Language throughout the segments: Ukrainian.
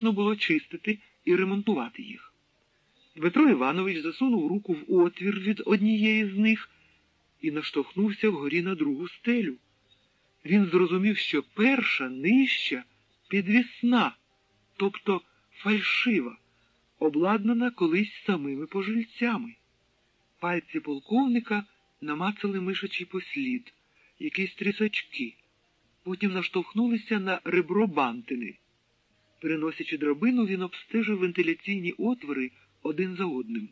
було чистити і ремонтувати їх. Дмитро Іванович засунув руку в отвір від однієї з них і наштовхнувся вгорі на другу стелю. Він зрозумів, що перша нижча підвісна, тобто фальшива, обладнана колись самими пожильцями. Пальці полковника намацали мишачий послід, якісь трісачки, потім наштовхнулися на ребро бантини. Переносячи драбину, він обстежив вентиляційні отвори один за одним.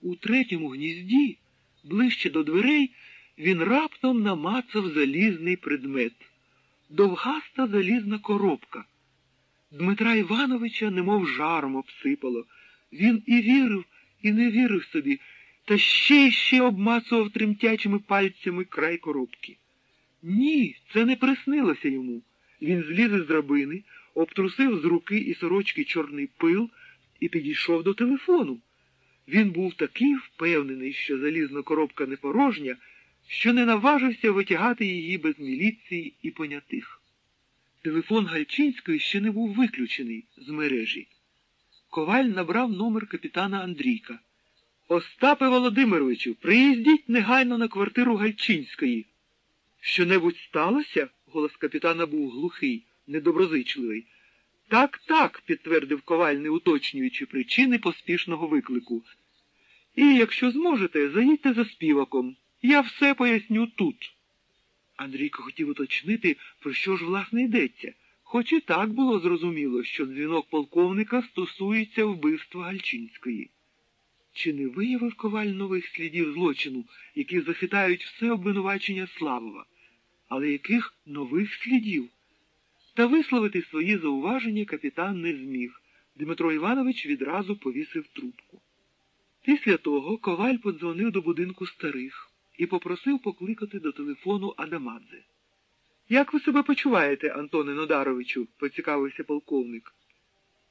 У третьому гнізді, ближче до дверей, він раптом намацав залізний предмет довгаста залізна коробка. Дмитра Івановича немов жаром обсипало. Він і вірив, і не вірив собі, та ще й ще обмацував тремтячими пальцями край коробки. Ні, це не приснилося йому. Він зліз із драбини, обтрусив з руки і сорочки чорний пил і підійшов до телефону. Він був такий впевнений, що залізна коробка не порожня, що не наважився витягати її без міліції і понятих. Телефон Гальчинської ще не був виключений з мережі. Коваль набрав номер капітана Андрійка. Остапе Володимировичу, приїздіть негайно на квартиру Гальчинської. Що небудь сталося? Голос капітана був глухий, недоброзичливий. Так, так, підтвердив коваль, не уточнюючи причини поспішного виклику. І якщо зможете, заїдьте за співаком. Я все поясню тут. Андрійко хотів уточнити, про що ж власне йдеться, хоч і так було зрозуміло, що дзвінок полковника стосується вбивства Гальчинської. Чи не виявив коваль нових слідів злочину, які захитають все обвинувачення Славова, але яких нових слідів? Та висловити свої зауваження капітан не зміг. Дмитро Іванович відразу повісив трубку. Після того коваль подзвонив до будинку старих і попросив покликати до телефону Адамадзе. Як ви себе почуваєте, Антоне Нодаровичу? поцікавився полковник.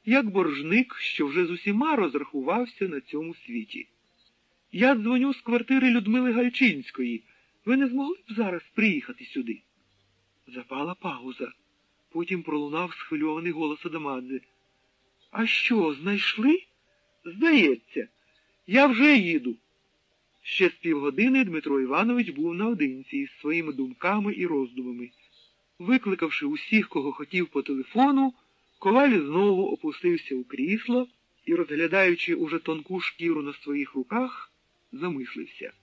Як боржник, що вже з усіма розрахувався на цьому світі. Я дзвоню з квартири Людмили Гальчинської. Ви не змогли б зараз приїхати сюди? Запала пауза. Потім пролунав схвильований голос Адамадзе. А що, знайшли? Здається, я вже їду. Ще з півгодини Дмитро Іванович був наодинці із своїми думками і роздумами. Викликавши усіх, кого хотів по телефону, коваль знову опустився у крісло і, розглядаючи уже тонку шкіру на своїх руках, замислився.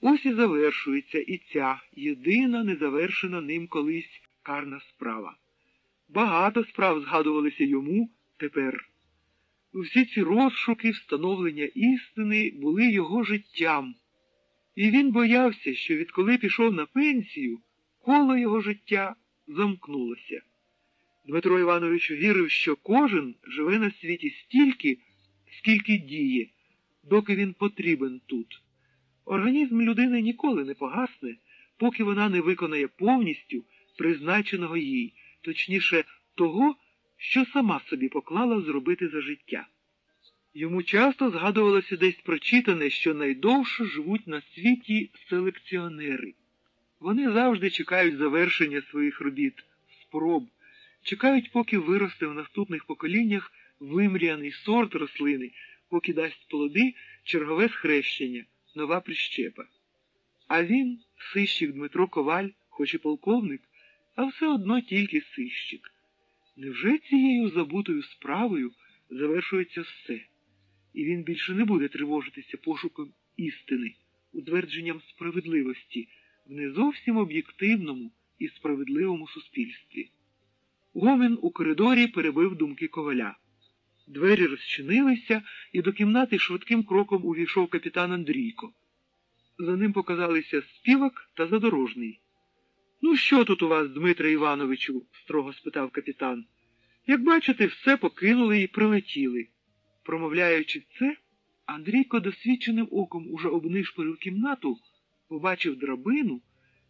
Ось і завершується і ця єдина незавершена ним колись карна справа. Багато справ згадувалися йому тепер. Усі ці розшуки, встановлення істини були його життям, і він боявся, що відколи пішов на пенсію, коло його життя замкнулося. Дмитро Іванович вірив, що кожен живе на світі стільки, скільки діє, доки він потрібен тут. Організм людини ніколи не погасне, поки вона не виконає повністю призначеного їй, точніше, того, що сама собі поклала зробити за життя. Йому часто згадувалося десь прочитане, що найдовше живуть на світі селекціонери. Вони завжди чекають завершення своїх робіт, спроб, чекають, поки виросте в наступних поколіннях вимріяний сорт рослини, поки дасть плоди чергове схрещення, нова прищепа. А він, сищик Дмитро Коваль, хоч і полковник, а все одно тільки сищик. Невже цією забутою справою завершується все, і він більше не буде тривожитися пошуком істини, утвердженням справедливості в не зовсім об'єктивному і справедливому суспільстві? Гомін у коридорі перебив думки коваля. Двері розчинилися, і до кімнати швидким кроком увійшов капітан Андрійко. За ним показалися співак та задорожний. Ну, що тут у вас, Дмитре Івановичу? строго спитав капітан. Як бачите, все покинули і прилетіли. Промовляючи це, Андрійко досвідченим оком уже обнишпорив кімнату, побачив драбину,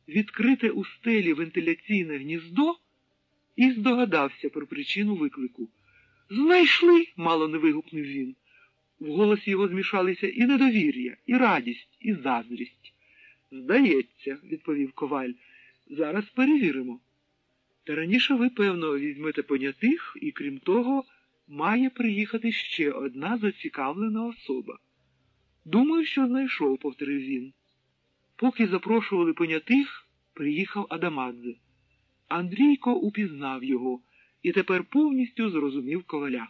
відкрите у стелі вентиляційне гніздо і здогадався про причину виклику. Знайшли, мало не вигукнув він. В голосі його змішалися і недовір'я, і радість, і заздрість. Здається, відповів коваль. Зараз перевіримо. Та раніше ви, певно, візьмете понятих і, крім того, має приїхати ще одна зацікавлена особа. Думаю, що знайшов, повторив він. Поки запрошували понятих, приїхав Адамадзе. Андрійко упізнав його і тепер повністю зрозумів коваля.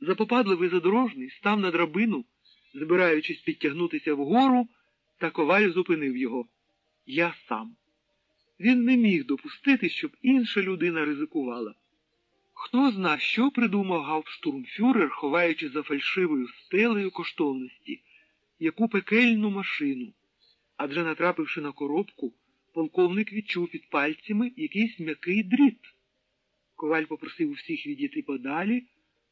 Запопадливий задорожний став на драбину, збираючись підтягнутися вгору, та коваль зупинив його. Я сам. Він не міг допустити, щоб інша людина ризикувала. Хто зна, що придумав гауптштурмфюрер, ховаючи за фальшивою стелею коштовності, яку пекельну машину. Адже, натрапивши на коробку, полковник відчув під пальцями якийсь м'який дріт. Коваль попросив усіх відійти подалі,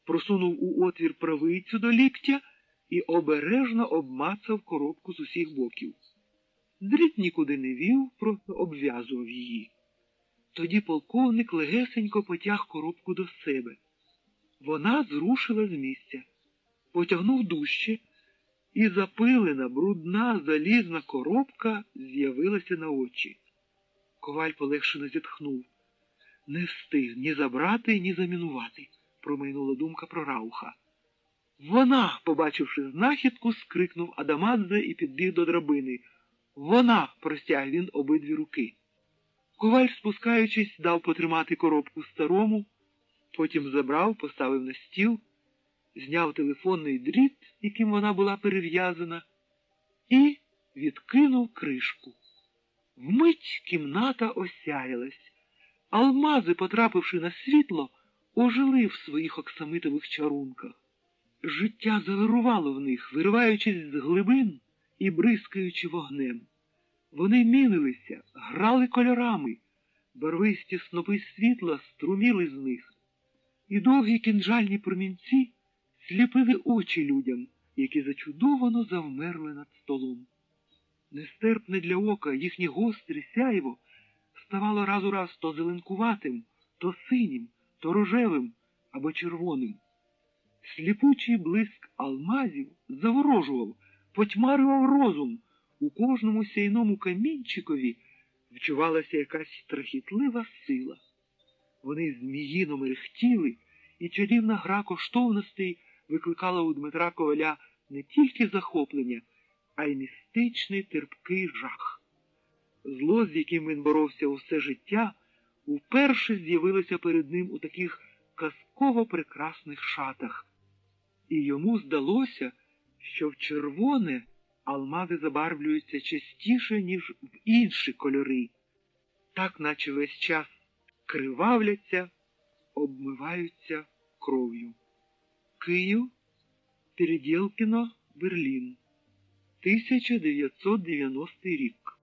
просунув у отвір правицю до ліктя і обережно обмацав коробку з усіх боків. Дріт нікуди не вів, просто обв'язував її. Тоді полковник легесенько потяг коробку до себе. Вона зрушила з місця, потягнув дужче, і запилена, брудна, залізна коробка з'явилася на очі. Коваль полегшено зітхнув. Не встиг ні забрати, ні замінувати, промайнула думка про Рауха. Вона, побачивши знахідку, скрикнув Адамадзе і підбіг до драбини. Вона, простяг він обидві руки. Коваль, спускаючись, дав потримати коробку старому, потім забрав, поставив на стіл, зняв телефонний дріт, яким вона була перев'язана, і відкинув кришку. Вмить кімната осяялась. Алмази, потрапивши на світло, ожили в своїх оксамитових чарунках. Життя завирувало в них, вириваючись з глибин і бризкаючи вогнем. Вони мілилися, грали кольорами, барвисті снопи світла струміли з них, і довгі кінжальні промінці сліпили очі людям, які зачудовано завмерли над столом. Нестерпне для ока їхнє гострі сяйво ставало раз у раз то зеленкуватим, то синім, то рожевим або червоним. Сліпучий блиск алмазів заворожував, потьмарював розум. У кожному сяйному камінчикові вчувалася якась страхітлива сила. Вони зміїно мерехтіли, і чарівна гра коштовностей викликала у Дмитра Коваля не тільки захоплення, а й містичний терпкий жах. Зло, з яким він боровся усе життя, уперше з'явилося перед ним у таких казково прекрасних шатах, і йому здалося, що в червоне алмази забарвлюються частіше, ніж в інші кольори, так наче весь час кривавляться, обмиваються кров'ю. Київ, Переділкіно Берлін, 1990 рік.